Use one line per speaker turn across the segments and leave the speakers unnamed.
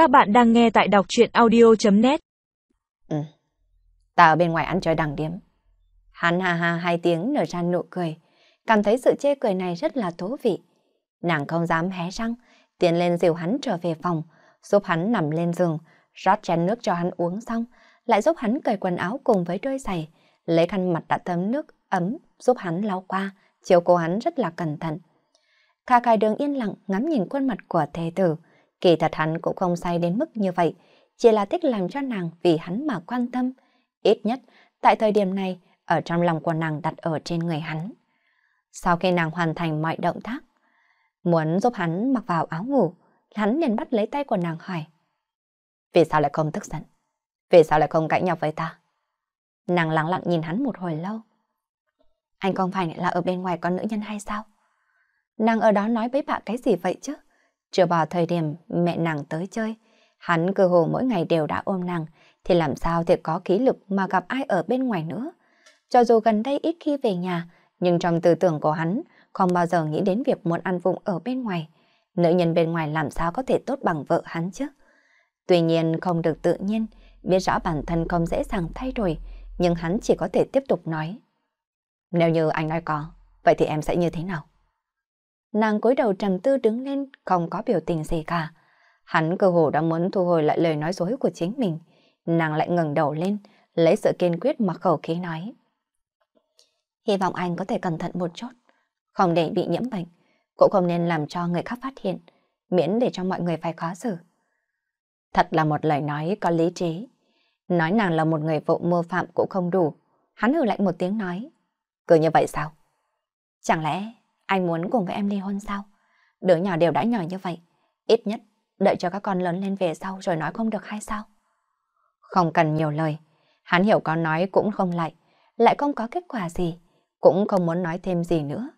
Các bạn đang nghe tại đọc chuyện audio.net
Ừ, ta ở bên ngoài ăn chơi đằng điếm. Hắn ha ha hai tiếng nở ra nụ cười, cảm thấy sự chê cười này rất là thú vị. Nàng không dám hé răng, tiến lên dìu hắn trở về phòng, giúp hắn nằm lên giường, rót chén nước cho hắn uống xong, lại giúp hắn cởi quần áo cùng với đôi giày, lấy khăn mặt đã thấm nước ấm giúp hắn lau qua, chiều cô hắn rất là cẩn thận. Kha Khai đường yên lặng ngắm nhìn khuôn mặt của thê tử, kỳ thật hắn cũng không say đến mức như vậy, chỉ là thích làm cho nàng vì hắn mà quan tâm. Ít nhất, tại thời điểm này, ở trong lòng của nàng đặt ở trên người hắn. Sau khi nàng hoàn thành mọi động tác, muốn giúp hắn mặc vào áo ngủ, hắn liền bắt lấy tay của nàng hỏi. Vì sao lại không tức giận? Vì sao lại không cãi nhau với ta? Nàng lặng lặng nhìn hắn một hồi lâu. Anh không phải là ở bên ngoài có nữ nhân hay sao? Nàng ở đó nói với bạn cái gì vậy chứ? Trừ vào thời điểm mẹ nàng tới chơi, hắn cơ hồ mỗi ngày đều đã ôm nàng, thì làm sao thì có khí lực mà gặp ai ở bên ngoài nữa. Cho dù gần đây ít khi về nhà, nhưng trong tư tưởng của hắn không bao giờ nghĩ đến việc muốn ăn vụng ở bên ngoài. Nữ nhân bên ngoài làm sao có thể tốt bằng vợ hắn chứ? Tuy nhiên không được tự nhiên, biết rõ bản thân không dễ dàng thay đổi, nhưng hắn chỉ có thể tiếp tục nói. Nếu như anh nói có, vậy thì em sẽ như thế nào? Nàng cúi đầu trầm tư đứng lên, không có biểu tình gì cả. Hắn cơ hồ đã muốn thu hồi lại lời nói dối của chính mình. Nàng lại ngẩng đầu lên, lấy sự kiên quyết mà khẩu khí nói. Hy vọng anh có thể cẩn thận một chút, không để bị nhiễm bệnh, cũng không nên làm cho người khác phát hiện, miễn để cho mọi người phải khó xử. Thật là một lời nói có lý trí. Nói nàng là một người vụ mơ phạm cũng không đủ. Hắn hừ lạnh một tiếng nói. Cứ như vậy sao? Chẳng lẽ anh muốn cùng với em ly hôn sao? Đứa nhỏ đều đã nhỏ như vậy. Ít nhất, đợi cho các con lớn lên về sau rồi nói không được hay sao? Không cần nhiều lời. Hắn hiểu có nói cũng không lại. Lại không có kết quả gì. Cũng không muốn nói thêm gì nữa.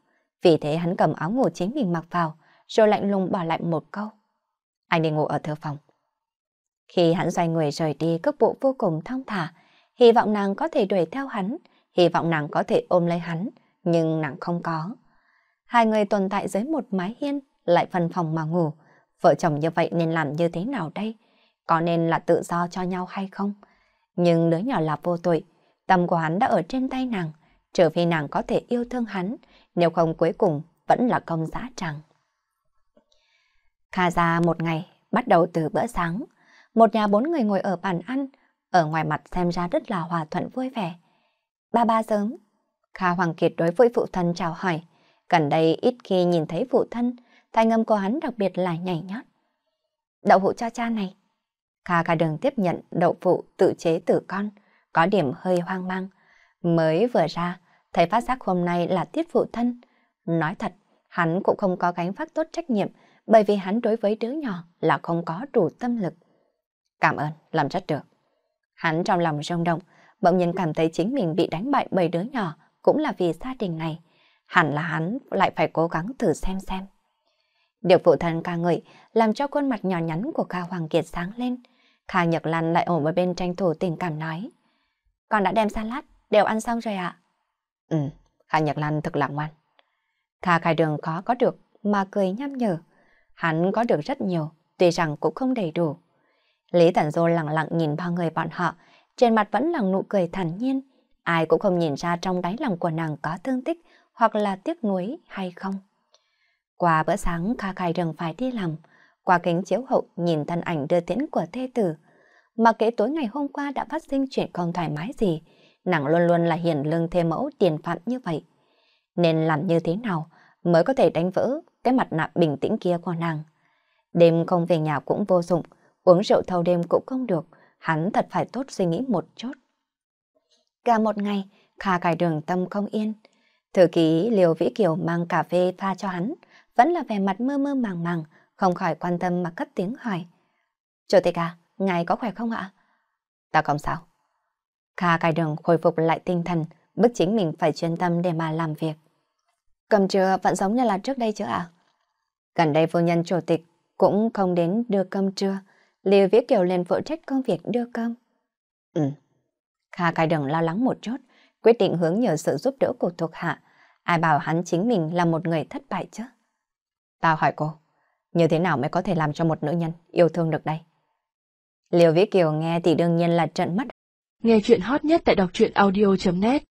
Vì thế hắn cầm áo ngủ chính mình mặc vào, rồi lạnh lùng bỏ lại một câu. Anh đi ngủ ở thư phòng. Khi hắn xoay người rời đi cước bộ vô cùng thong thả, hy vọng nàng có thể đuổi theo hắn, hy vọng nàng có thể ôm lấy hắn, nhưng nàng không có. Hai người tồn tại dưới một mái hiên, lại phân phòng mà ngủ. Vợ chồng như vậy nên làm như thế nào đây? Có nên là tự do cho nhau hay không? Nhưng đứa nhỏ là vô tội, tâm của hắn đã ở trên tay nàng, trừ phi nàng có thể yêu thương hắn, nếu không cuối cùng vẫn là công giá tràng. Kha ra một ngày, bắt đầu từ bữa sáng, một nhà bốn người ngồi ở bàn ăn, ở ngoài mặt xem ra rất là hòa thuận vui vẻ. Ba ba sớm, Kha Hoàng Kiệt đối với phụ thân chào hỏi. Gần đây ít khi nhìn thấy phụ thân, thanh âm của hắn đặc biệt là nhảy nhót. Đậu phụ cho cha này. Kha kha đường tiếp nhận đậu phụ tự chế từ con, có điểm hơi hoang mang. Mới vừa ra, thầy phát giác hôm nay là tiết phụ thân. Nói thật, hắn cũng không có gánh phát tốt trách nhiệm, bởi vì hắn đối với đứa nhỏ là không có đủ tâm lực. Cảm ơn, làm rất được. Hắn trong lòng rung động, bỗng nhiên cảm thấy chính mình bị đánh bại bởi đứa nhỏ cũng là vì gia đình này. Hẳn là hắn lại phải cố gắng thử xem xem. Điều phụ thân ca ngợi làm cho khuôn mặt nhỏ nhắn của ca Hoàng Kiệt sáng lên. Kha Nhật Lan lại ổn ở bên tranh thủ tình cảm nói. Con đã đem salad, đều ăn xong rồi ạ. Ừ, Kha Nhật Lan thật là ngoan. Kha khai đường khó có được mà cười nhăm nhở. Hắn có được rất nhiều, tuy rằng cũng không đầy đủ. Lý tản Dô lặng lặng nhìn ba người bọn họ, trên mặt vẫn là nụ cười thản nhiên. Ai cũng không nhìn ra trong đáy lòng của nàng có thương tích hoặc là tiếc nuối hay không. Qua bữa sáng Kha Khai Rừng phải đi làm, qua kính chiếu hậu nhìn thân ảnh đưa tiễn của thê tử. Mà kể tối ngày hôm qua đã phát sinh chuyện không thoải mái gì, nàng luôn luôn là hiền lương thê mẫu tiền phạm như vậy. Nên làm như thế nào mới có thể đánh vỡ cái mặt nạ bình tĩnh kia của nàng. Đêm không về nhà cũng vô dụng, uống rượu thâu đêm cũng không được, hắn thật phải tốt suy nghĩ một chút. Cả một ngày, Kha cải đường tâm không yên. Thư ký Liều Vĩ Kiều mang cà phê pha cho hắn, vẫn là vẻ mặt mơ mơ màng màng, không khỏi quan tâm mà cất tiếng hỏi. Chủ tịch à, ngài có khỏe không ạ? Ta không sao. Kha cài đường khôi phục lại tinh thần, bức chính mình phải chuyên tâm để mà làm việc. Cầm trưa vẫn giống như là trước đây chứ ạ? Gần đây vô nhân chủ tịch cũng không đến đưa cơm trưa, Liêu vĩ Kiều lên phụ trách công việc đưa cơm. Ừ. Kha cai đường lo lắng một chút, quyết định hướng nhờ sự giúp đỡ của thuộc hạ. Ai bảo hắn chính mình là một người thất bại chứ? Tao hỏi cô, như thế nào mới có thể làm cho một nữ nhân yêu thương được đây? Liều Vĩ Kiều nghe thì đương nhiên là trận mắt.
Nghe chuyện hot nhất tại đọc truyện audio.net